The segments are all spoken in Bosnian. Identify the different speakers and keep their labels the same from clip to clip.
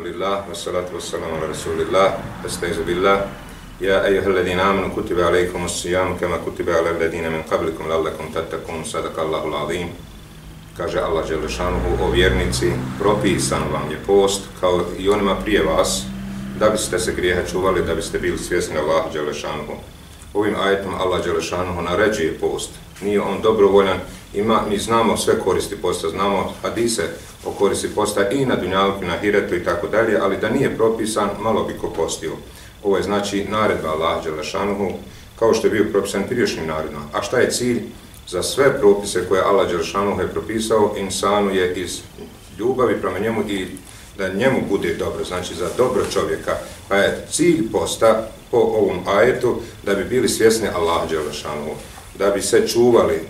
Speaker 1: لله wassalatu wassalamu ala rasulillah, الله billah. بالله يا أيها الذين kutiba كتب عليكم الصيام kama kutiba على الذين min qablikum la'allakum tattaqun صدق الله العظيم Kaže Allah dželle šanuhu o vjernici, propisan vam je post kao i onima prije vas da biste se grijeha čuvali, da biste bili svjesni Allah Đelešanuhu. šanuhu. Ovim ajetom Allah Đelešanuhu šanuhu naređuje post. Nije on dobrovoljan, ima, mi znamo sve koristi posta, znamo hadise o koristi posta i na dunjalku, na hiretu i tako dalje, ali da nije propisan, malo bi ko postio. Ovo je znači naredba Allah Đelešanuhu, kao što je bio propisan priješnjim naredbama. A šta je cilj? Za sve propise koje Allah Đelešanuhu je propisao, insanu je iz ljubavi prema njemu i da njemu bude dobro, znači za dobro čovjeka. Pa je cilj posta po ovom ajetu da bi bili svjesni Allah Đelešanuhu, da bi se čuvali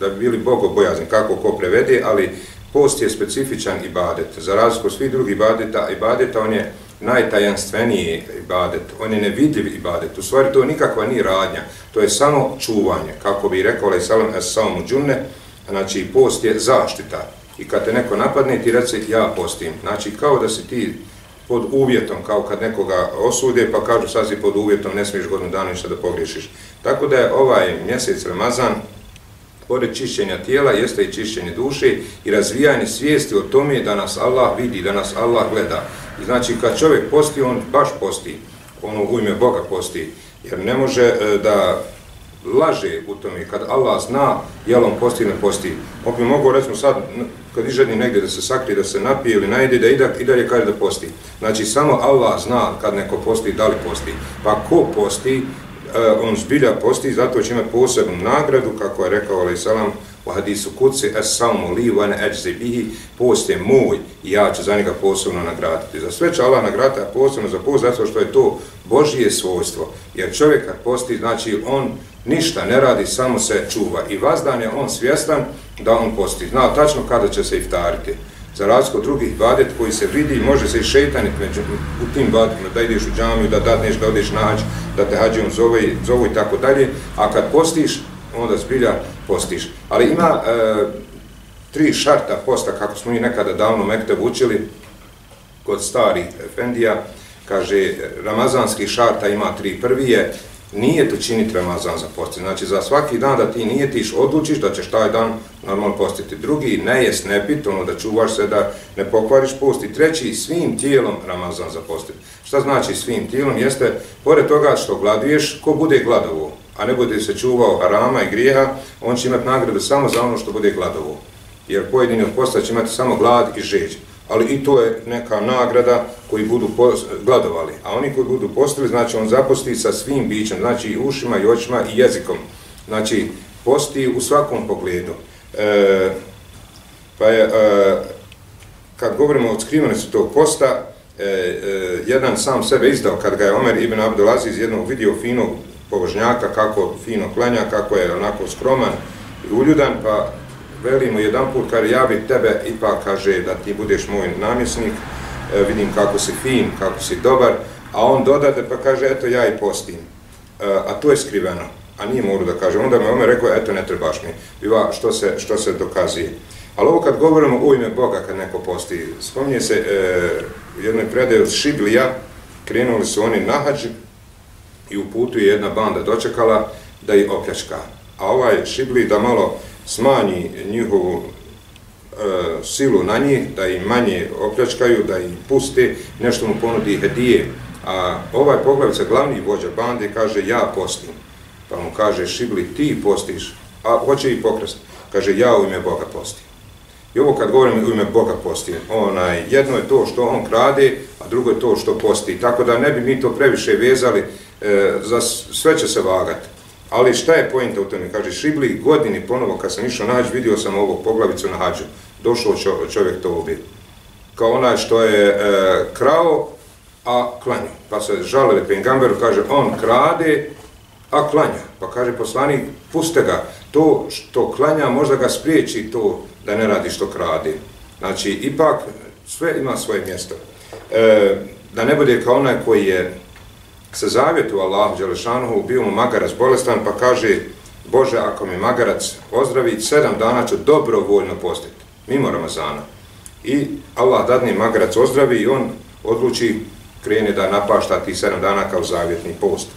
Speaker 1: da bi bili bogobojazni, kako ko prevede, ali post je specifičan ibadet. Za razliku svih drugih ibadeta, ibadeta on je najtajanstveniji ibadet, on je nevidljiv ibadet. U stvari to nikakva nije radnja, to je samo čuvanje. Kako bi rekao Ali Salam es Salamu Džunne, znači post je zaštita. I kad te neko napadne, ti reci ja postim. Znači kao da si ti pod uvjetom, kao kad nekoga osude, pa kažu sad si pod uvjetom, ne smiješ godinu dana ništa da pogriješiš. Tako da je ovaj mjesec Ramazan, pored čišćenja tijela, jeste i čišćenje duše i razvijanje svijesti o tome da nas Allah vidi, da nas Allah gleda. I znači, kad čovjek posti, on baš posti, ono u ime Boga posti, jer ne može e, da laže u tome, kad Allah zna, jel on posti ili ne posti. On bi mogo, recimo sad, kad ižedni negdje da se sakrije, da se napije ili najde, da ide, i dalje kaže da posti. Znači, samo Allah zna kad neko posti, da li posti. Pa ko posti, E, on zbilja posti, zato će imati posebnu nagradu, kako je rekao Ali Salam u hadisu kuci, es salmu li van eđze bihi, post je moj i ja ću za njega posebno nagraditi. Za sve će Allah nagraditi, a posebno za post, zato što je to Božije svojstvo. Jer čovjek kad posti, znači on ništa ne radi, samo se čuva. I vazdan je on svjestan da on posti. Zna tačno kada će se iftariti za razliku drugih badet koji se vidi, može se i šetanit među, u tim badetima, da ideš u džamiju, da dadneš, da odeš na hađ, da te hađijom zove, zovu i tako dalje, a kad postiš, onda zbilja postiš. Ali ima e, tri šarta posta, kako smo i nekada davno Mektev učili, kod starih Efendija, kaže, ramazanski šarta ima tri. Prvi je nije to činiti Ramazan za posti. Znači, za svaki dan da ti nije tiš, odlučiš da ćeš taj dan normalno postiti. Drugi, ne jest, ne pit, ono da čuvaš se da ne pokvariš post. I treći, svim tijelom Ramazan za postiti. Šta znači svim tijelom? Jeste, pored toga što gladuješ, ko bude gladovo, a ne bude se čuvao harama i grijeha, on će imati nagradu samo za ono što bude gladovo. Jer pojedini od posta će imati samo glad i žeđ ali i to je neka nagrada koji budu gladovali. A oni koji budu postili, znači on zaposti sa svim bićem, znači i ušima, i očima, i jezikom. Znači, posti u svakom pogledu. E, pa je, e, kad govorimo o skrivenosti tog posta, e, e, jedan sam sebe izdao, kad ga je Omer ibn Abdulaziz jednog vidio finog pobožnjaka, kako fino klanja, kako je onako skroman i uljudan, pa veli mu jedan put, kaže, ja bi tebe ipak, kaže, da ti budeš moj namjesnik, e, vidim kako si fin, kako si dobar, a on dodade pa kaže, eto, ja i postim. E, a to je skriveno, a nije moru da kaže. Onda me ome rekao, eto, ne trebaš mi. Biva, što se, što se dokazuje. Ali ovo kad govorimo u ime Boga, kad neko posti, spominje se e, u jednoj predaju od Šiblija, krenuli su oni na hađi i u putu je jedna banda dočekala da ih opljačka. A ovaj Šibli da malo smanji njihovu e, silu na njih, da im manje opljačkaju, da im puste, nešto mu ponudi hedije. A ovaj poglavica, glavni vođa bande, kaže ja postim. Pa mu kaže Šibli, ti postiš, a hoće i pokrest. Kaže ja u ime Boga postim. I ovo kad govorim u ime Boga postim, onaj, jedno je to što on krade, a drugo je to što posti. Tako da ne bi mi to previše vezali, e, za sve će se vagati. Ali šta je pojenta u tome? Kaže, Šibli godini ponovo kad sam išao na hađ, vidio sam ovog poglavicu na hađu. Došao čovjek to ubi. Kao onaj što je e, krao, a klanja. Pa se žalili Pengamberu, kaže, on krade, a klanja. Pa kaže poslanik, puste ga. To što klanja, možda ga spriječi to da ne radi što krade. Znači, ipak, sve ima svoje mjesto. E, da ne bude kao onaj koji je se zavjetu Allahu Đelešanuhu, bio mu magarac bolestan, pa kaže, Bože, ako mi magarac ozdravi, sedam dana ću dobrovoljno postiti, mimo Ramazana. I Allah dadni magarac ozdravi i on odluči krene da napašta ti sedam dana kao zavjetni post.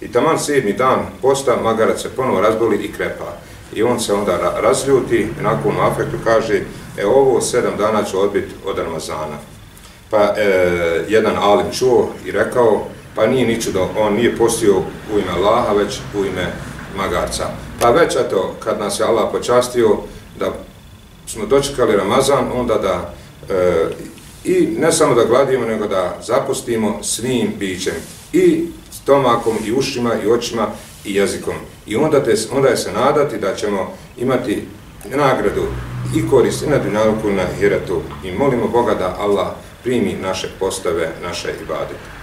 Speaker 1: I taman sedmi dan posta magarac se ponovo razboli i krepa. I on se onda razljuti nakon afektu kaže e ovo sedam dana ću odbiti od Ramazana. Pa e, jedan alim čuo i rekao pa nije ni da on nije postio u ime Allaha već u ime magarca. Pa već eto kad nas je Allah počastio da smo dočekali Ramazan onda da e, i ne samo da gladimo nego da zapustimo svim bićem i stomakom i ušima i očima i jezikom. I onda, te, onda je se nadati da ćemo imati nagradu i korist i na dinalku i na hiretu. I molimo Boga da Allah primi naše postave, naše ibadete.